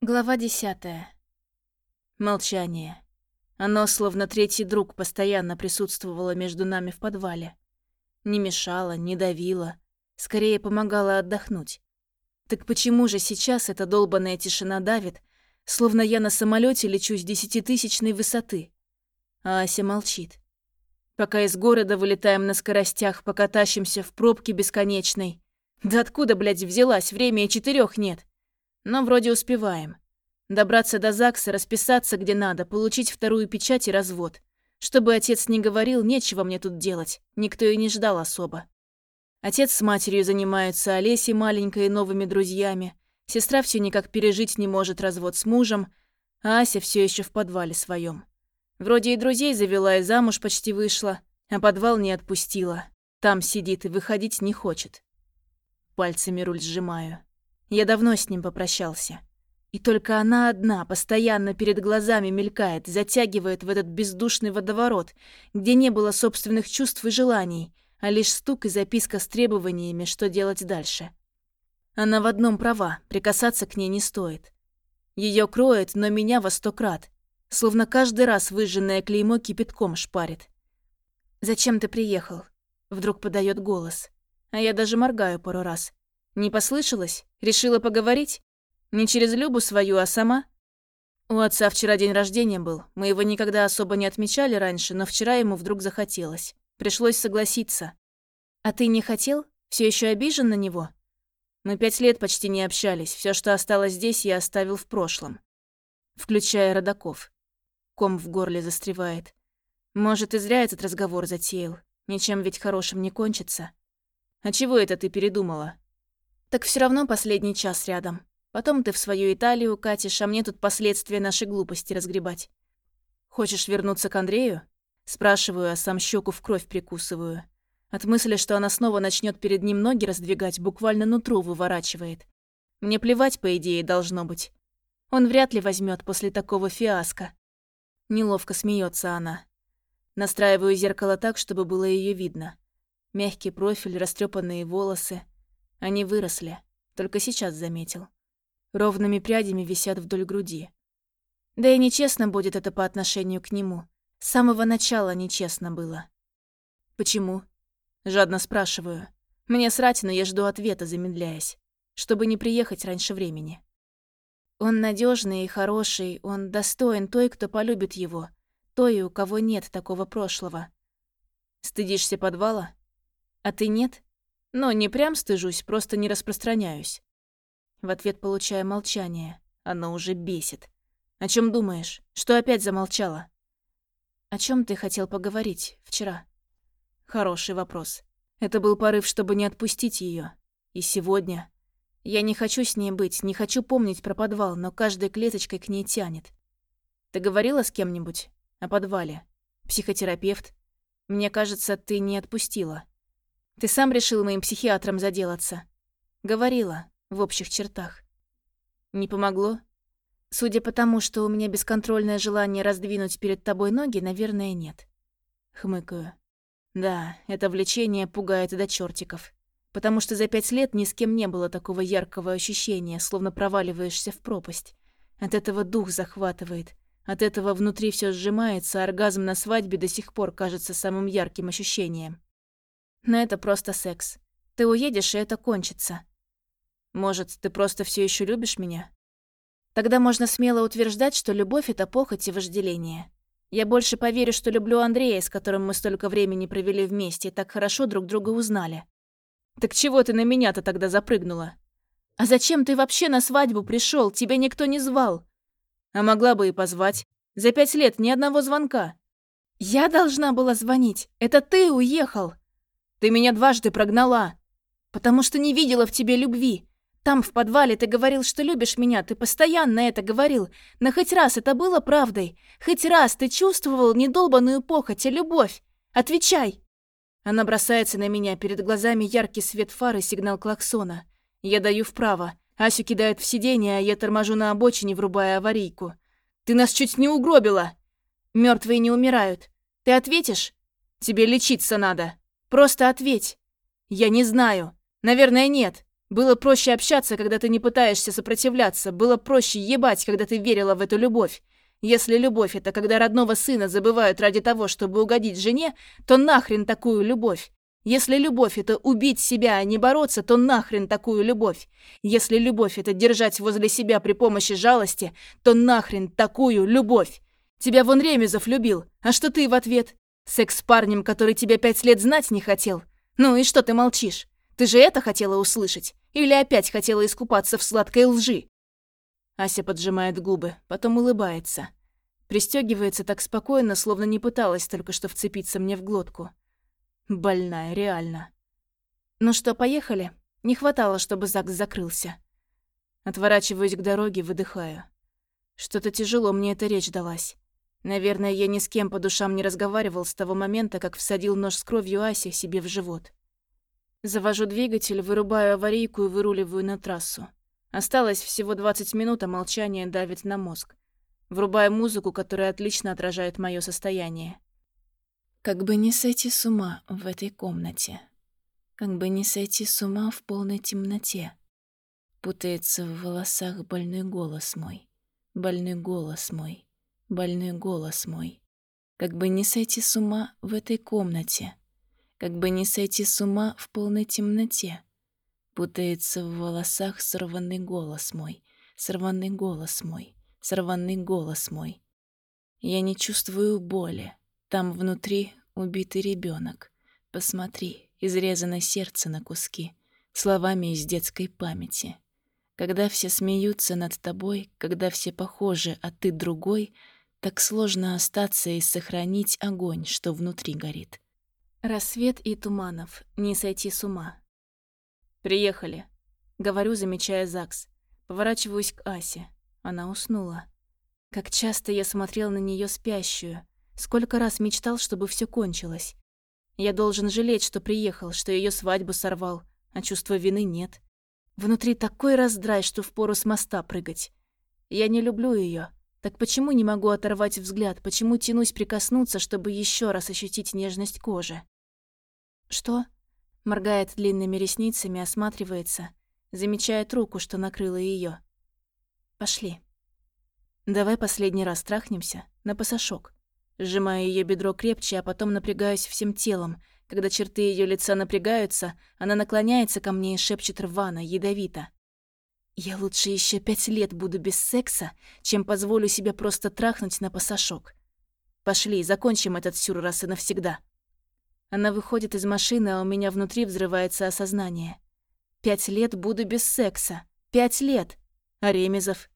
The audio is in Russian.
Глава десятая. Молчание. Оно, словно третий друг, постоянно присутствовало между нами в подвале. Не мешало, не давило, скорее помогало отдохнуть. Так почему же сейчас эта долбанная тишина давит, словно я на самолете лечу с десятитысячной высоты? А Ася молчит. Пока из города вылетаем на скоростях, пока тащимся в пробке бесконечной. Да откуда, блядь, взялась? Время и четырех нет. Но вроде успеваем. Добраться до ЗАГСа, расписаться где надо, получить вторую печать и развод. Чтобы отец не говорил, нечего мне тут делать. Никто и не ждал особо. Отец с матерью занимаются, Олесей маленькой и новыми друзьями. Сестра все никак пережить не может развод с мужем, а Ася все еще в подвале своем. Вроде и друзей завела, и замуж почти вышла, а подвал не отпустила. Там сидит и выходить не хочет. Пальцами руль сжимаю. Я давно с ним попрощался. И только она одна постоянно перед глазами мелькает, затягивает в этот бездушный водоворот, где не было собственных чувств и желаний, а лишь стук и записка с требованиями, что делать дальше. Она в одном права, прикасаться к ней не стоит. Ее кроет, но меня во сто крат, словно каждый раз выжженное клеймо кипятком шпарит. «Зачем ты приехал?» Вдруг подает голос. А я даже моргаю пару раз. Не послышалось? Решила поговорить? Не через Любу свою, а сама? У отца вчера день рождения был. Мы его никогда особо не отмечали раньше, но вчера ему вдруг захотелось. Пришлось согласиться. А ты не хотел? Все еще обижен на него? Мы пять лет почти не общались. Все, что осталось здесь, я оставил в прошлом. Включая родаков. Ком в горле застревает. Может, и зря этот разговор затеял. Ничем ведь хорошим не кончится. А чего это ты передумала? Так все равно последний час рядом. Потом ты в свою Италию катишь, а мне тут последствия нашей глупости разгребать. Хочешь вернуться к Андрею? Спрашиваю, а сам щеку в кровь прикусываю. От мысли, что она снова начнет перед ним ноги раздвигать, буквально нутро выворачивает. Мне плевать, по идее, должно быть. Он вряд ли возьмет после такого фиаско. Неловко смеется она. Настраиваю зеркало так, чтобы было ее видно. Мягкий профиль, растрепанные волосы — они выросли, только сейчас заметил. Ровными прядями висят вдоль груди. Да и нечестно будет это по отношению к нему. С самого начала нечестно было. «Почему?» Жадно спрашиваю. Мне срать, но я жду ответа, замедляясь, чтобы не приехать раньше времени. Он надежный и хороший, он достоин той, кто полюбит его, той, у кого нет такого прошлого. Стыдишься подвала? А ты нет? Но не прям стыжусь, просто не распространяюсь. В ответ получаю молчание. Оно уже бесит. О чем думаешь? Что опять замолчала? О чем ты хотел поговорить вчера? Хороший вопрос. Это был порыв, чтобы не отпустить ее. И сегодня. Я не хочу с ней быть, не хочу помнить про подвал, но каждой клеточкой к ней тянет. Ты говорила с кем-нибудь? О подвале? Психотерапевт? Мне кажется, ты не отпустила. Ты сам решил моим психиатром заделаться. Говорила, в общих чертах. Не помогло? Судя по тому, что у меня бесконтрольное желание раздвинуть перед тобой ноги, наверное, нет. Хмыкаю. Да, это влечение пугает до чертиков. Потому что за пять лет ни с кем не было такого яркого ощущения, словно проваливаешься в пропасть. От этого дух захватывает. От этого внутри все сжимается, а оргазм на свадьбе до сих пор кажется самым ярким ощущением. Но это просто секс. Ты уедешь, и это кончится. Может, ты просто все еще любишь меня? Тогда можно смело утверждать, что любовь — это похоть и вожделение. Я больше поверю, что люблю Андрея, с которым мы столько времени провели вместе и так хорошо друг друга узнали. Так чего ты на меня-то тогда запрыгнула? А зачем ты вообще на свадьбу пришел? Тебя никто не звал. А могла бы и позвать. За пять лет ни одного звонка. Я должна была звонить. Это ты уехал. Ты меня дважды прогнала, потому что не видела в тебе любви. Там, в подвале, ты говорил, что любишь меня, ты постоянно это говорил. Но хоть раз это было правдой? Хоть раз ты чувствовал недолбанную похоть, а любовь? Отвечай!» Она бросается на меня, перед глазами яркий свет фары, сигнал клаксона. Я даю вправо. Асю кидает в сиденье, а я торможу на обочине, врубая аварийку. «Ты нас чуть не угробила!» Мертвые не умирают. Ты ответишь? Тебе лечиться надо!» Просто ответь. Я не знаю. Наверное, нет. Было проще общаться, когда ты не пытаешься сопротивляться. Было проще ебать, когда ты верила в эту любовь. Если любовь — это когда родного сына забывают ради того, чтобы угодить жене, то нахрен такую любовь? Если любовь — это убить себя, а не бороться, то нахрен такую любовь? Если любовь — это держать возле себя при помощи жалости, то нахрен такую любовь? Тебя вон Ремезов любил, а что ты в ответ? Секс с парнем, который тебя пять лет знать не хотел? Ну и что ты молчишь? Ты же это хотела услышать? Или опять хотела искупаться в сладкой лжи?» Ася поджимает губы, потом улыбается. Пристегивается так спокойно, словно не пыталась только что вцепиться мне в глотку. Больная, реально. «Ну что, поехали?» Не хватало, чтобы ЗАГС закрылся. Отворачиваюсь к дороге, выдыхаю. Что-то тяжело мне эта речь далась. Наверное, я ни с кем по душам не разговаривал с того момента, как всадил нож с кровью Аси себе в живот. Завожу двигатель, вырубаю аварийку и выруливаю на трассу. Осталось всего 20 минут, а молчание давит на мозг. Врубаю музыку, которая отлично отражает мое состояние. Как бы не сойти с ума в этой комнате. Как бы не сойти с ума в полной темноте. Путается в волосах больной голос мой. Больной голос мой. Больной голос мой. Как бы не сойти с ума в этой комнате как бы не сойти с ума в полной темноте. Путается в волосах сорванный голос мой, сорванный голос мой, сорванный голос мой. Я не чувствую боли. Там внутри убитый ребенок. Посмотри, изрезано сердце на куски, словами из детской памяти. Когда все смеются над тобой, когда все похожи, а ты другой, так сложно остаться и сохранить огонь, что внутри горит. Рассвет и Туманов. Не сойти с ума. «Приехали», — говорю, замечая ЗАГС. Поворачиваюсь к Асе. Она уснула. Как часто я смотрел на нее спящую. Сколько раз мечтал, чтобы все кончилось. Я должен жалеть, что приехал, что ее свадьбу сорвал, а чувства вины нет. Внутри такой раздрай, что впору с моста прыгать. Я не люблю ее. Так почему не могу оторвать взгляд? Почему тянусь прикоснуться, чтобы еще раз ощутить нежность кожи? «Что?» Моргает длинными ресницами, осматривается, замечает руку, что накрыла ее. «Пошли». «Давай последний раз трахнемся на пасашок». Сжимаю ее бедро крепче, а потом напрягаюсь всем телом. Когда черты ее лица напрягаются, она наклоняется ко мне и шепчет рвано, ядовито. «Я лучше еще пять лет буду без секса, чем позволю себе просто трахнуть на пасашок. Пошли, закончим этот сюр раз и навсегда». Она выходит из машины, а у меня внутри взрывается осознание. Пять лет буду без секса. Пять лет. А Ремезов?